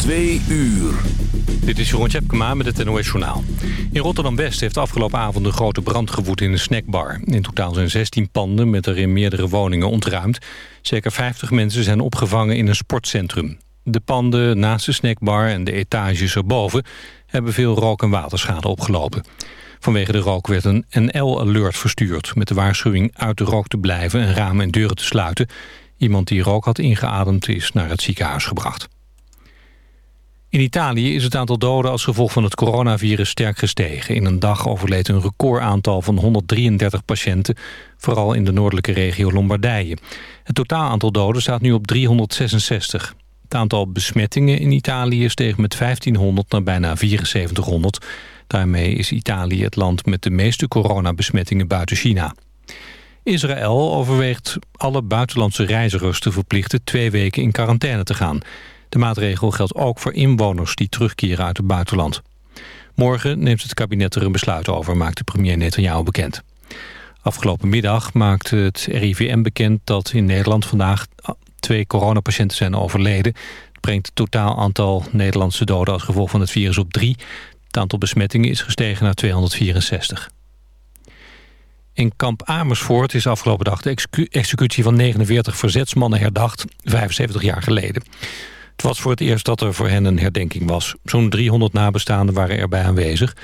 Twee uur. Dit is Jeroen Tjepkema met het NOS Journaal. In Rotterdam-West heeft afgelopen avond een grote brand gewoed in een snackbar. In totaal zijn 16 panden met erin meerdere woningen ontruimd. Zeker 50 mensen zijn opgevangen in een sportcentrum. De panden naast de snackbar en de etages erboven... hebben veel rook- en waterschade opgelopen. Vanwege de rook werd een NL-alert verstuurd... met de waarschuwing uit de rook te blijven en ramen en deuren te sluiten. Iemand die rook had ingeademd is naar het ziekenhuis gebracht. In Italië is het aantal doden als gevolg van het coronavirus sterk gestegen. In een dag overleed een recordaantal van 133 patiënten, vooral in de noordelijke regio Lombardije. Het totaal aantal doden staat nu op 366. Het aantal besmettingen in Italië steeg met 1500 naar bijna 7400. Daarmee is Italië het land met de meeste coronabesmettingen buiten China. Israël overweegt alle buitenlandse reizigers te verplichten twee weken in quarantaine te gaan. De maatregel geldt ook voor inwoners die terugkeren uit het buitenland. Morgen neemt het kabinet er een besluit over, maakte premier Netanyahu bekend. Afgelopen middag maakte het RIVM bekend dat in Nederland vandaag twee coronapatiënten zijn overleden. Het brengt het totaal aantal Nederlandse doden als gevolg van het virus op drie. Het aantal besmettingen is gestegen naar 264. In kamp Amersfoort is afgelopen dag de executie van 49 verzetsmannen herdacht, 75 jaar geleden. Het was voor het eerst dat er voor hen een herdenking was. Zo'n 300 nabestaanden waren erbij aanwezig.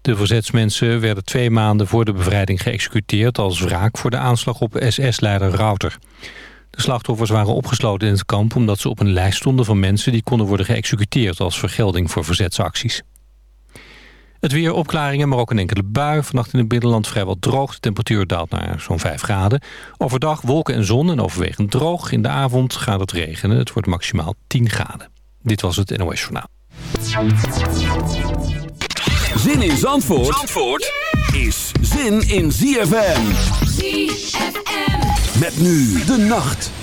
De verzetsmensen werden twee maanden voor de bevrijding geëxecuteerd... als wraak voor de aanslag op SS-leider Rauter. De slachtoffers waren opgesloten in het kamp... omdat ze op een lijst stonden van mensen... die konden worden geëxecuteerd als vergelding voor verzetsacties. Het weer opklaringen, maar ook een enkele bui. Vannacht in het binnenland vrijwel droog. De temperatuur daalt naar zo'n 5 graden. Overdag wolken en zon en overwegend droog. In de avond gaat het regenen. Het wordt maximaal 10 graden. Dit was het NOS Journaal. Zin in Zandvoort, Zandvoort is zin in ZFM. ZFM. Met nu de nacht.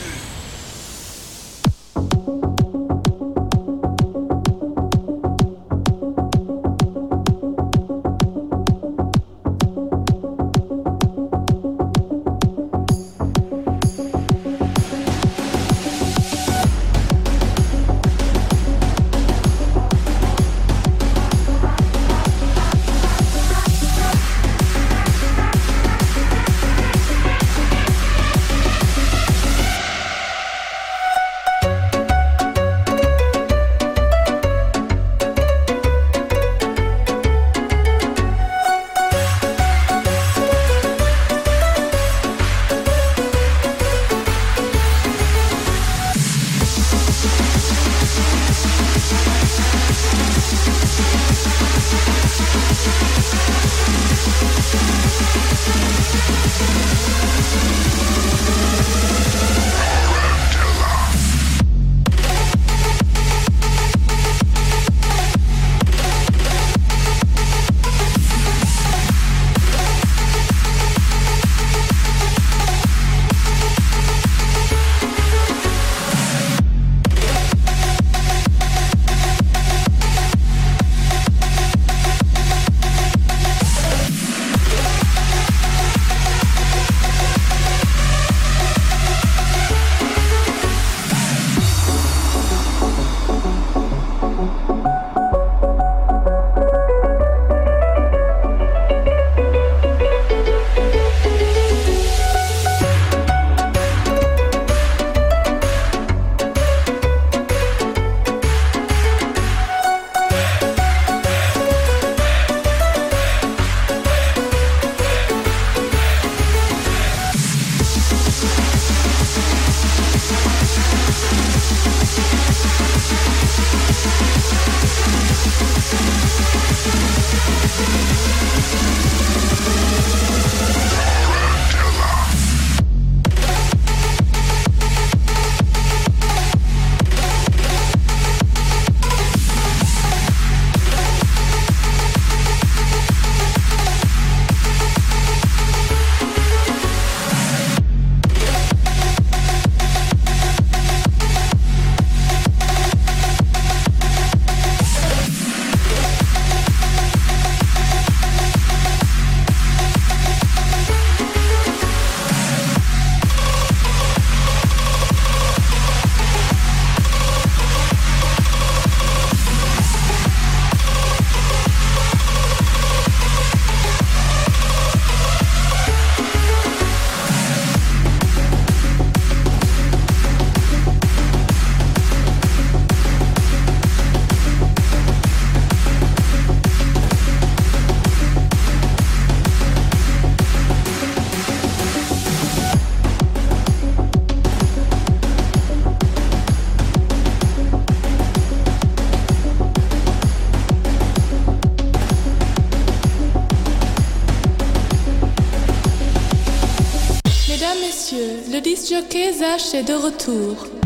Messieurs, le disc jockey Zach est de retour.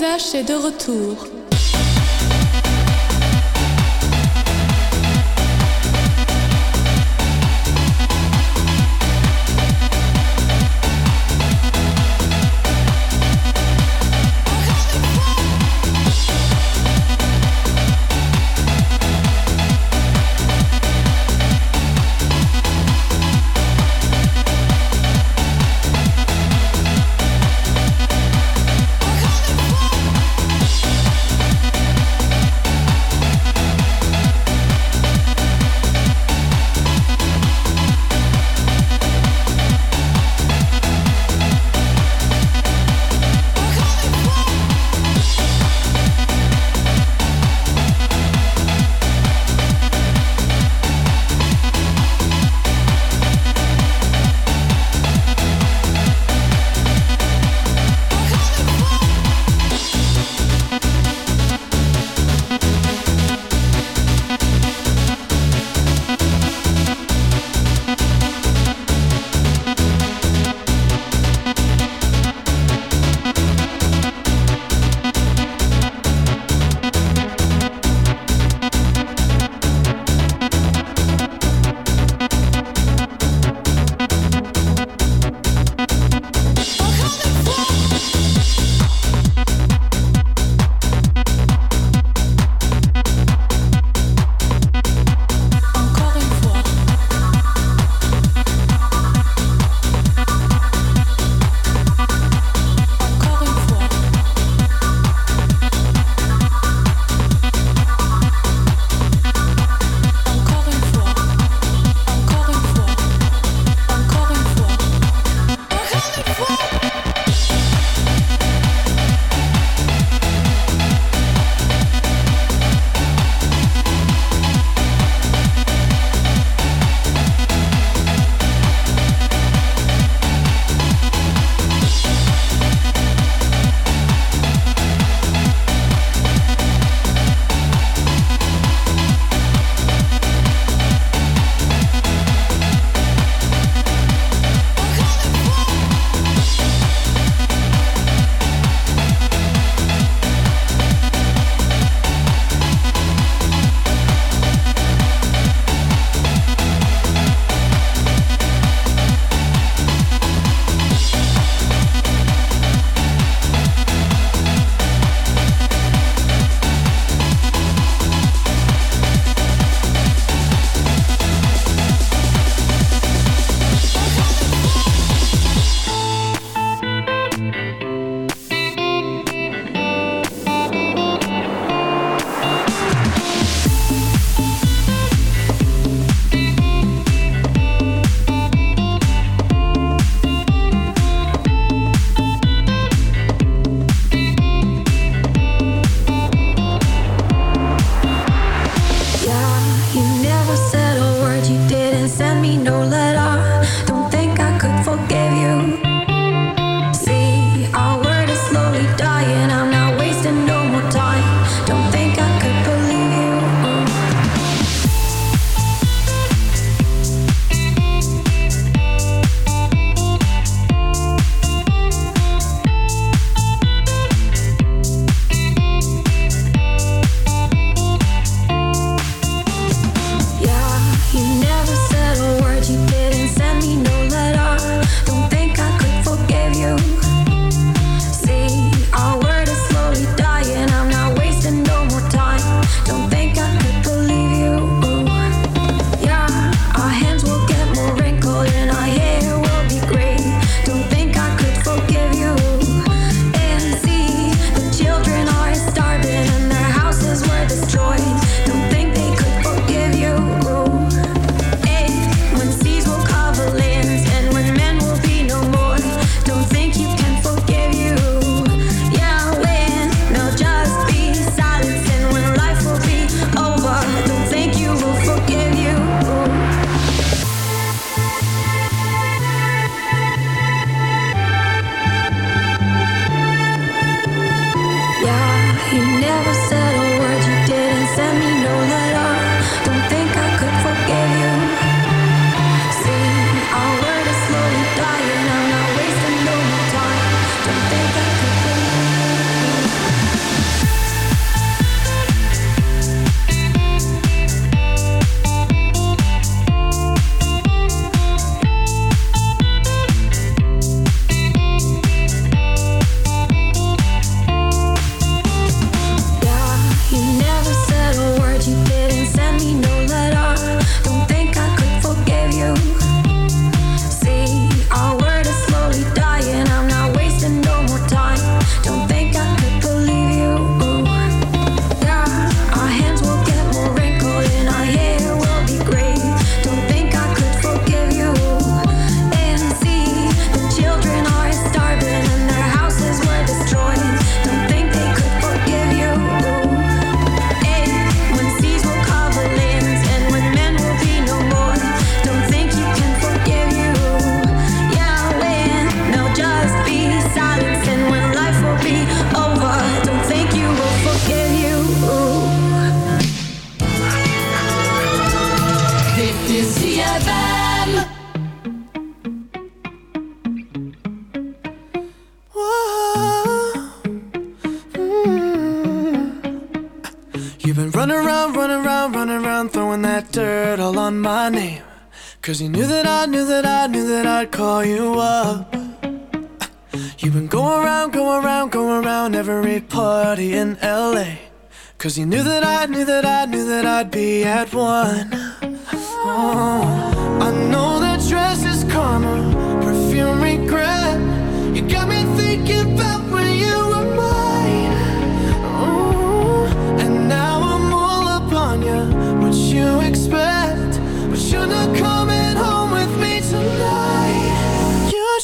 paysage, c'est de retour.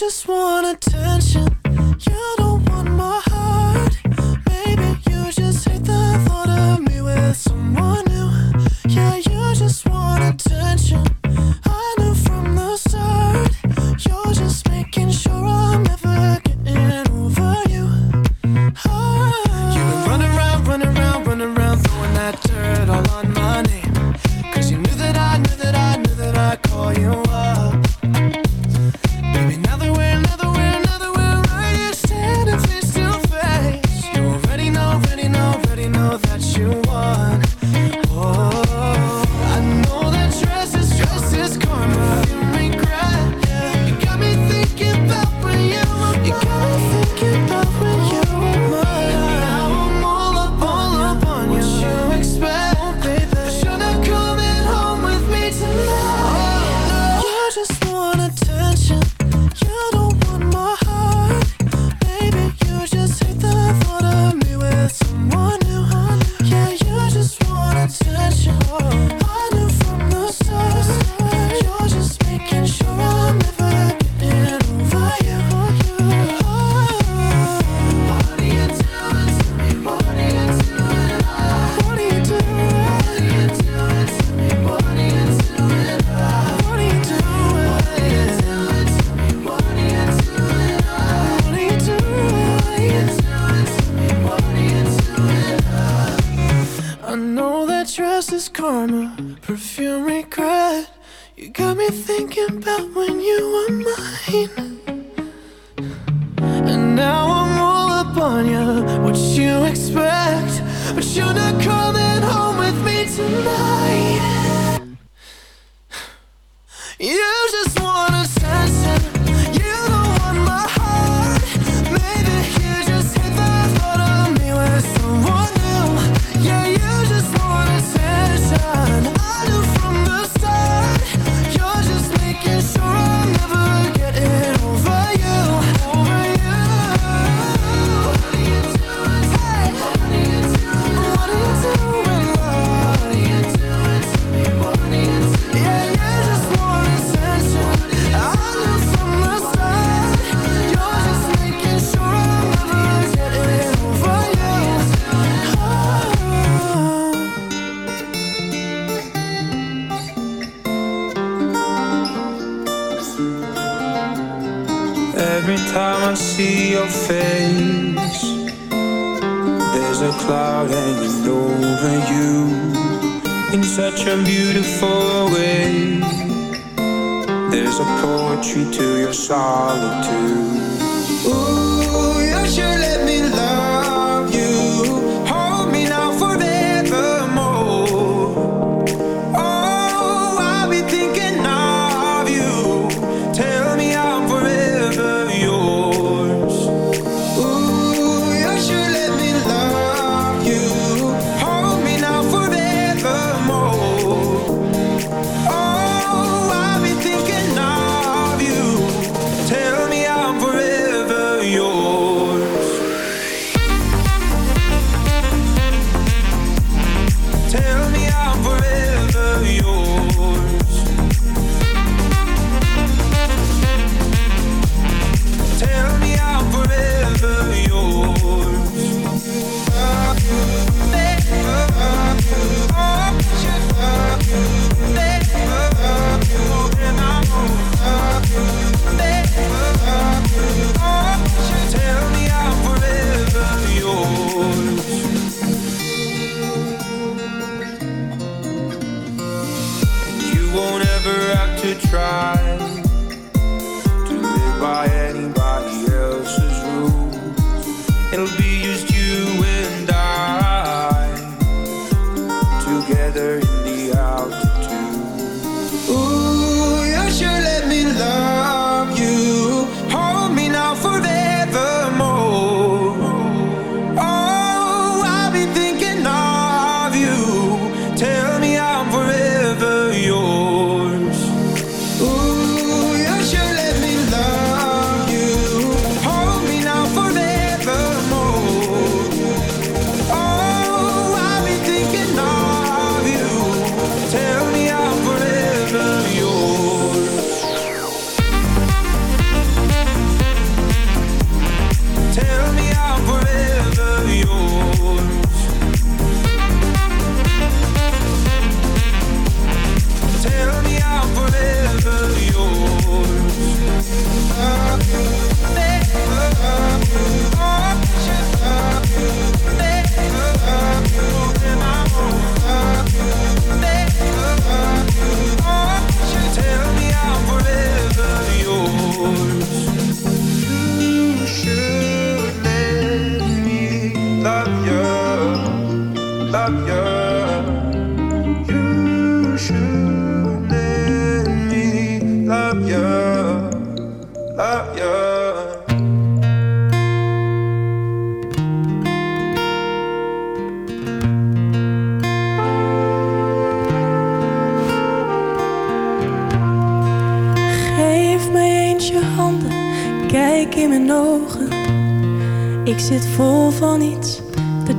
just wanna tell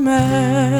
format.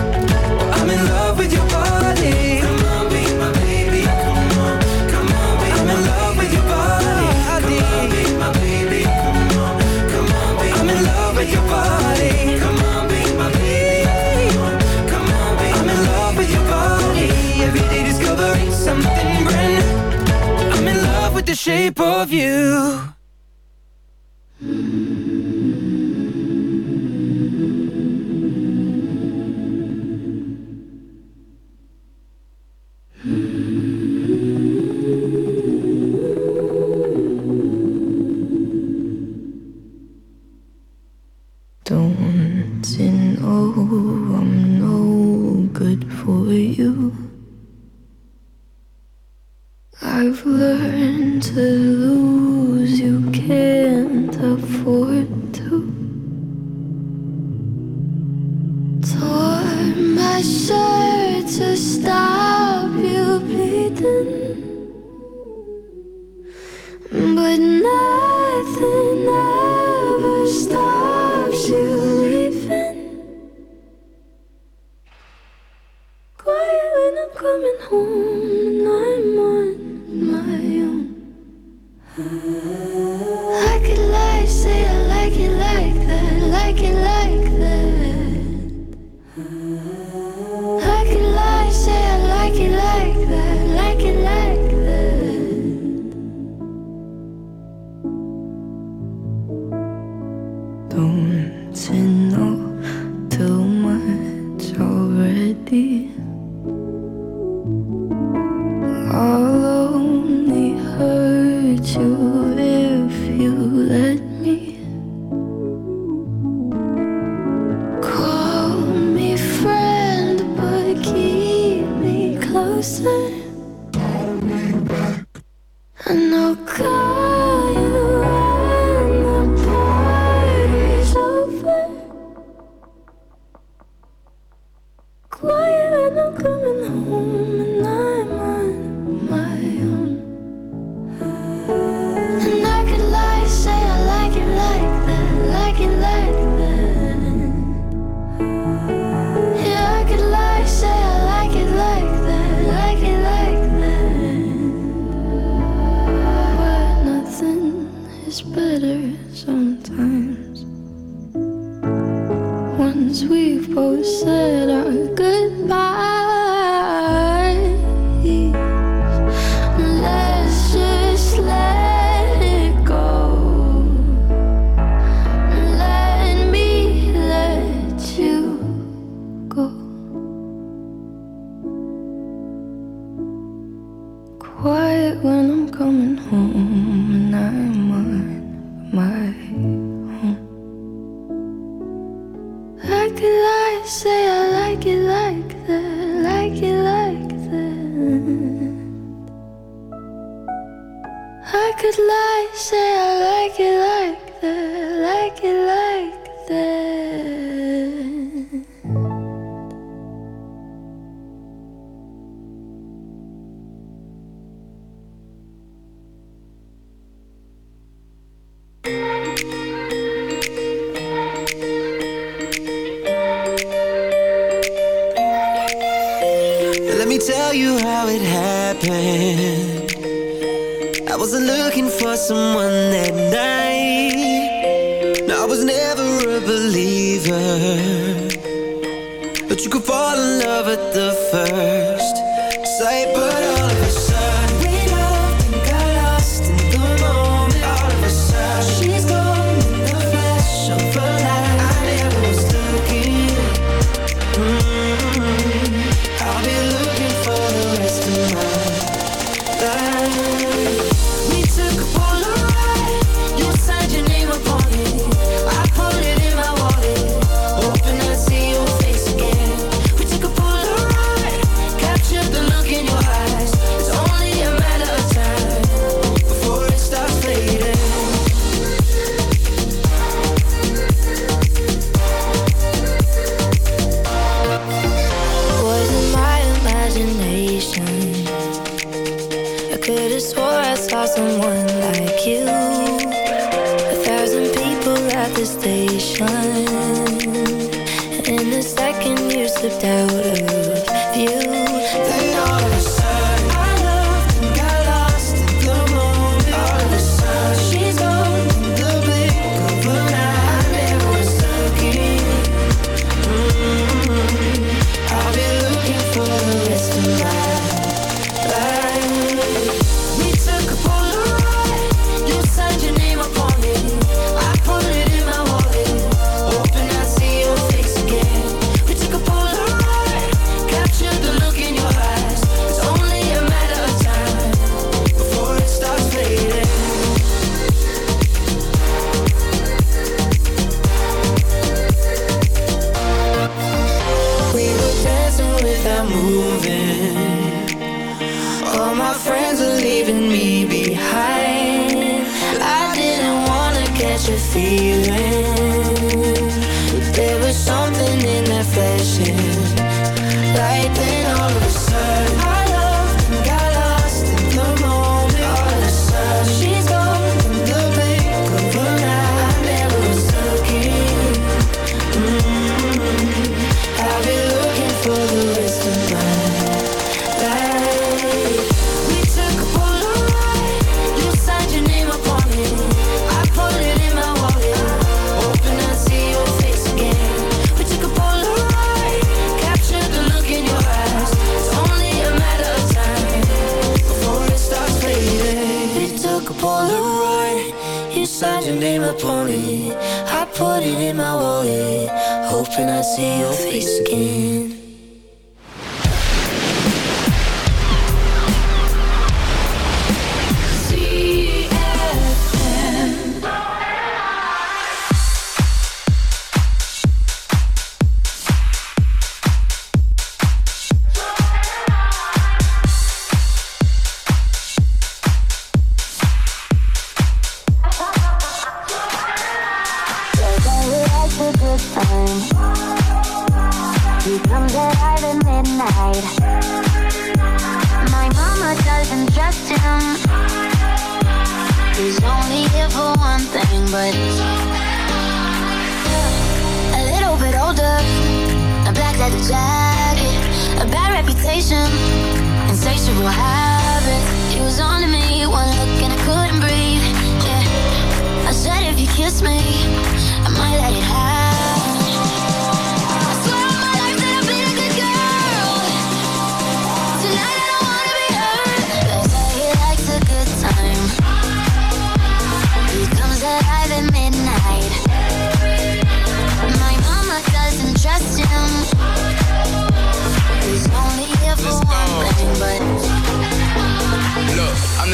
Shape of you. plan I wasn't looking for someone that night. I was never a believer. But you could fall in love at the first. kiss me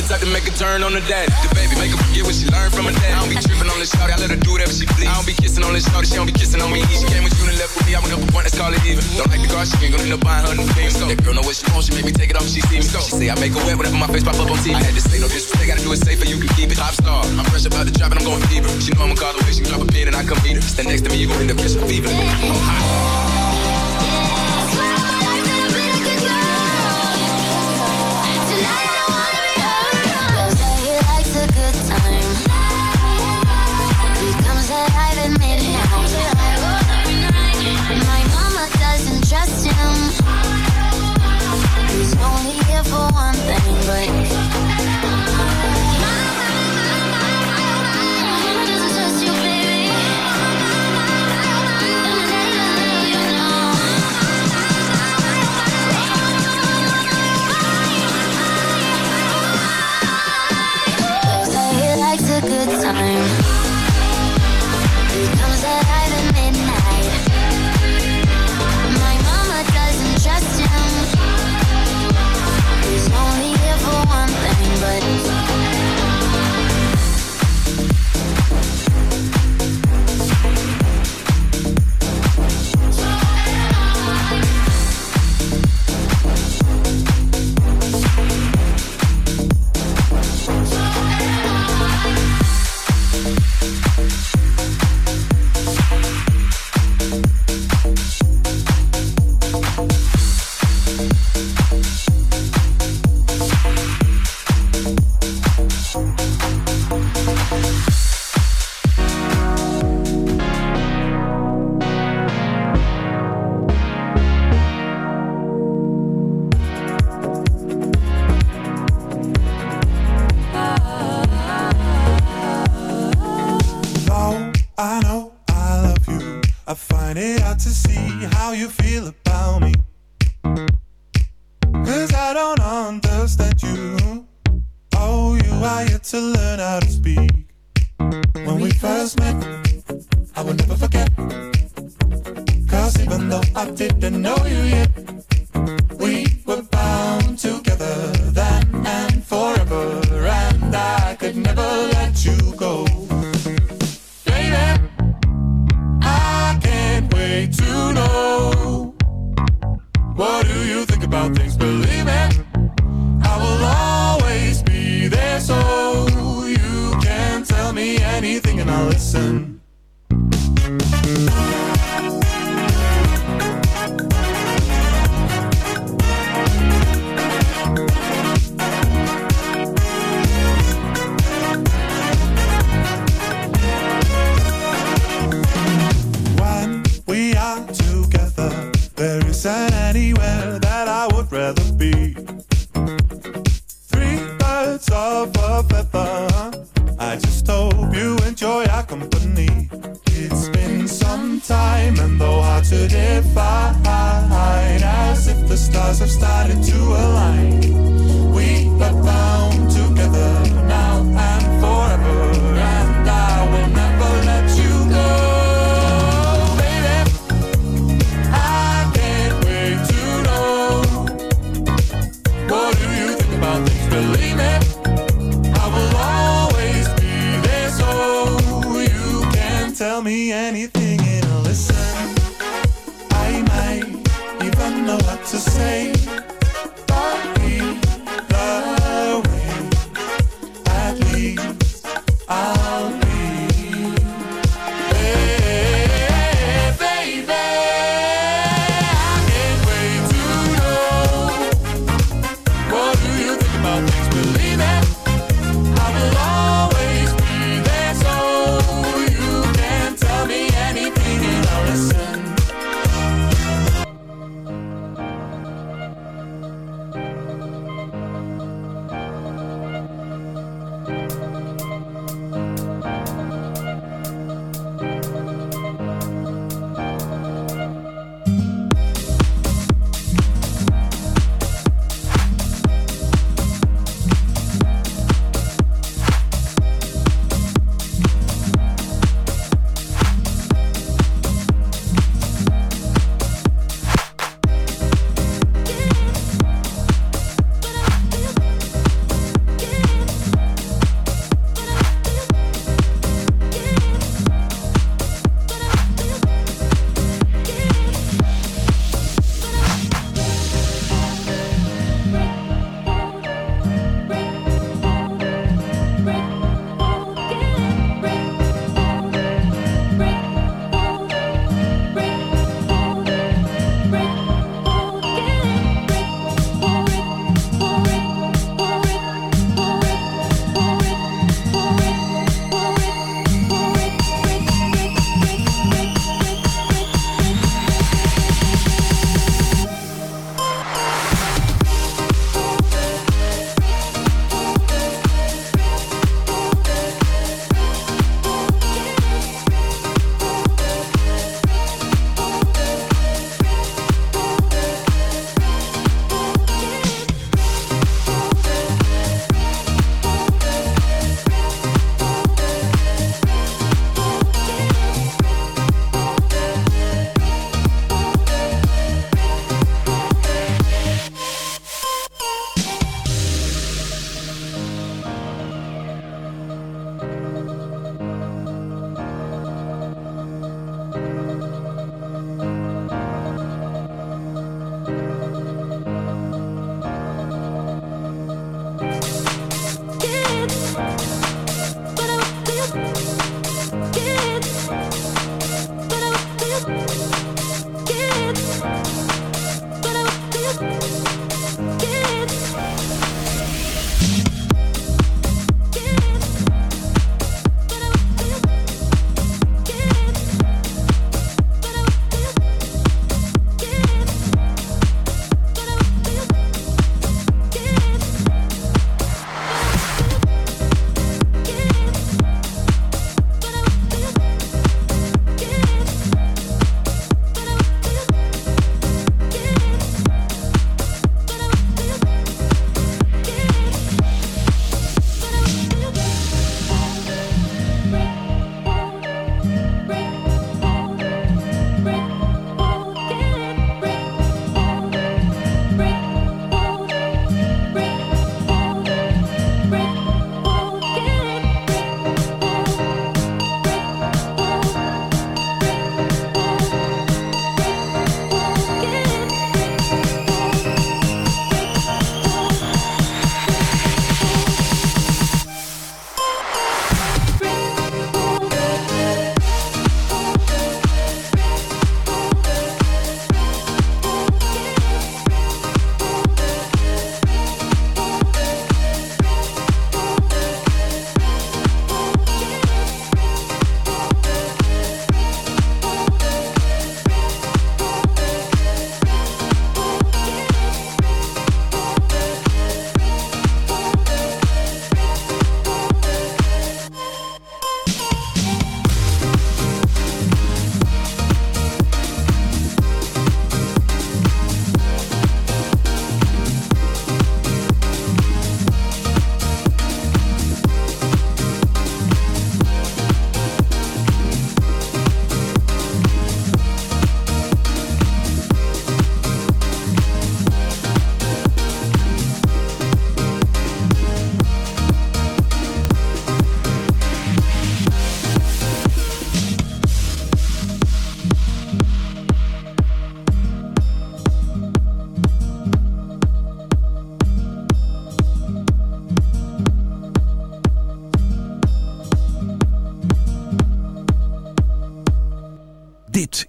type to make a turn on the dad. The baby make her forget what she learned from her dad. I don't be tripping on this shawty, I let her do whatever she please. I don't be kissing on this shawty, she don't be kissing on me. She came with you and left with me, I went up a point, that's call it even. Don't like the car, she ain't gonna end up buying her new things. So that girl know what she wants, she make me take it off, she see me. So she say I make her wet whenever my face pop up on TV. I had to say no disrespect, gotta do it safer, you can keep it. Top star, I'm fresh about the drop and I'm going fever. She know I'ma call the way she drop a pin and I come meet her. Stand next to me, you gon' end up catching fever. Oh, but